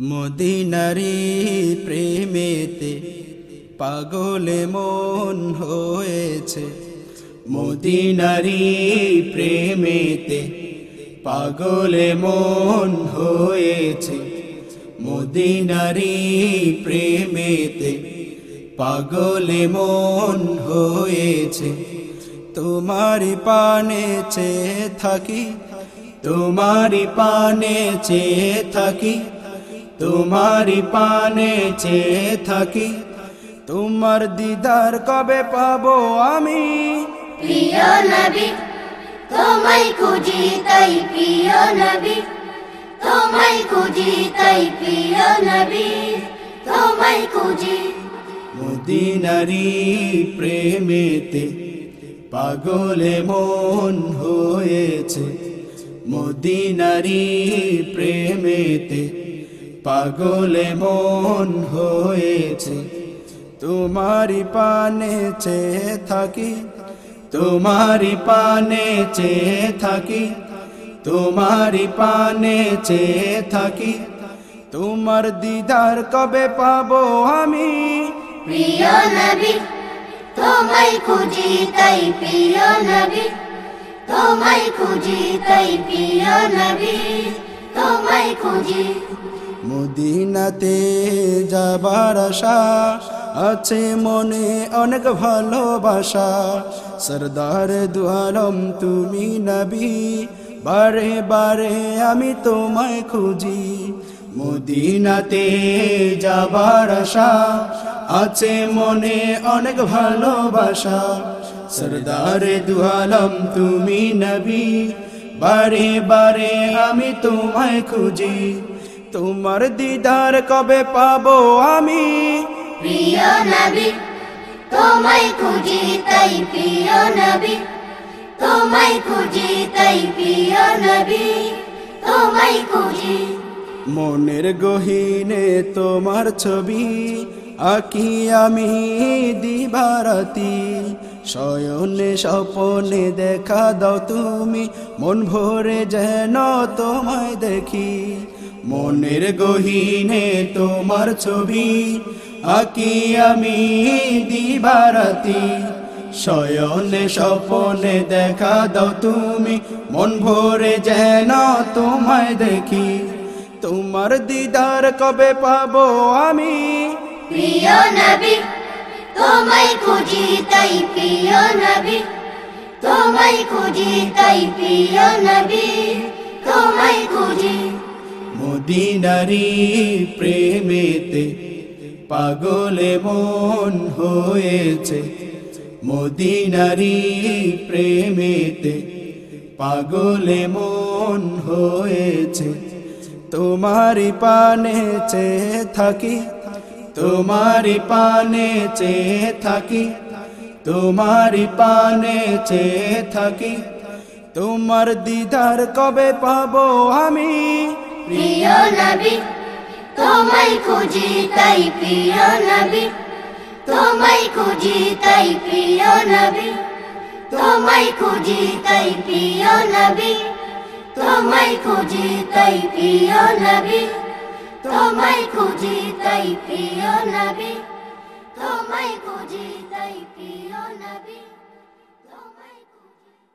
মদিনারি প্রেমেতে পাগলে মন হয়েছে। মদিনারি প্রেমেতে পাগলে মন হয়েছে। মদিনারি প্রেমেতে পাগলে মন হয়েছে। তোমারি পানে চেয়ে থাকি, তোমারি পানে চেয়ে থাকি। তোমারি পানে চেয়ে থাকি। তোমার দিদার কবে পাবো আমি? প্রিয় নবী তোমায় খুঁজি তাই প্রিয় নবী। তোমায় খুঁজি তাই প্রিয় নবী। তোমায় খুঁজি। মদিনারি প্রেমেতে পাগলে মন হয়েছে। মদিনারি প্রেমেতে পাগলে মন হয়েছে তোমারি পানে চেয়ে থাকি তোমারি পানে চেয়ে থাকি তোমারি পানে চেয়ে থাকি, তোমার দিদার কবে পাবো আমি? প্রিয় নবী, তোমায় খুঁজি তাই প্রিয় নবী, তোমায় খুঁজি তাই প্রিয় নবী, তোমায় খুঁজি মদিনাতে যাবার আশা আছে মনে অনেক ভালোবাসা। সরদার দুয়ারম, তুমি নবী, বারে বারে আমি তোমায় খুঁজি। মদিনাতে যাবার আশা আছে মনে অনেক ভালোবাসা। সরদার দুয়ালম তুমি নবী, বারে বারে আমি তোমায় খুঁজি। তোমার দিদার কবে পাবো আমি? প্রিয় নবী তোমায় খুঁজি তাই প্রিয় নবী। তোমায় খুঁজি তাই প্রিয় নবী। তোমায় খুঁজি। মনের গহীনে তোমার ছবি আঁকি আমি দিবারাতি। শয়নে স্বপনে দেখা দাও তুমি মন ভরে যেন তোমায় দেখি। মনের গহিনে তোমার ছবি আঁকি আমি দিবারাতি। শয়নে স্বপনে দেখা দাও তুমি, মন ভরে যেন তোমায় দেখি। তোমার দিদার কবে পাবো আমি? প্রিয় নবী, তোমায় খুঁজি তাই প্রিয় নবী। তোমায় খুঁজি তাই প্রিয় নবী। তোমায় খুঁজি মদিনারি প্রেমেতে পাগলে মন হয়েছে। মদিনারি প্রেমেতে পাগলে মন হয়েছে। তোমারি পানে চেয়ে থাকি তোমারি পানে চেয়ে থাকি তোমারি পানে চেয়ে থাকি। তোমার দিদার কবে পাবো আমি? প্রিয় নবী, তোমায় খুঁজি তাই প্রিয় নবী, তোমায় খুঁজি তাই প্রিয় নবী, তোমায় খুঁজি তাই প্রিয় নবী, তোমায় খুঁজি তাই প্রিয় নবী, তোমায় খুঁজি তাই প্রিয় নবী, তোমায় খুঁজি তাই প্রিয় নবী।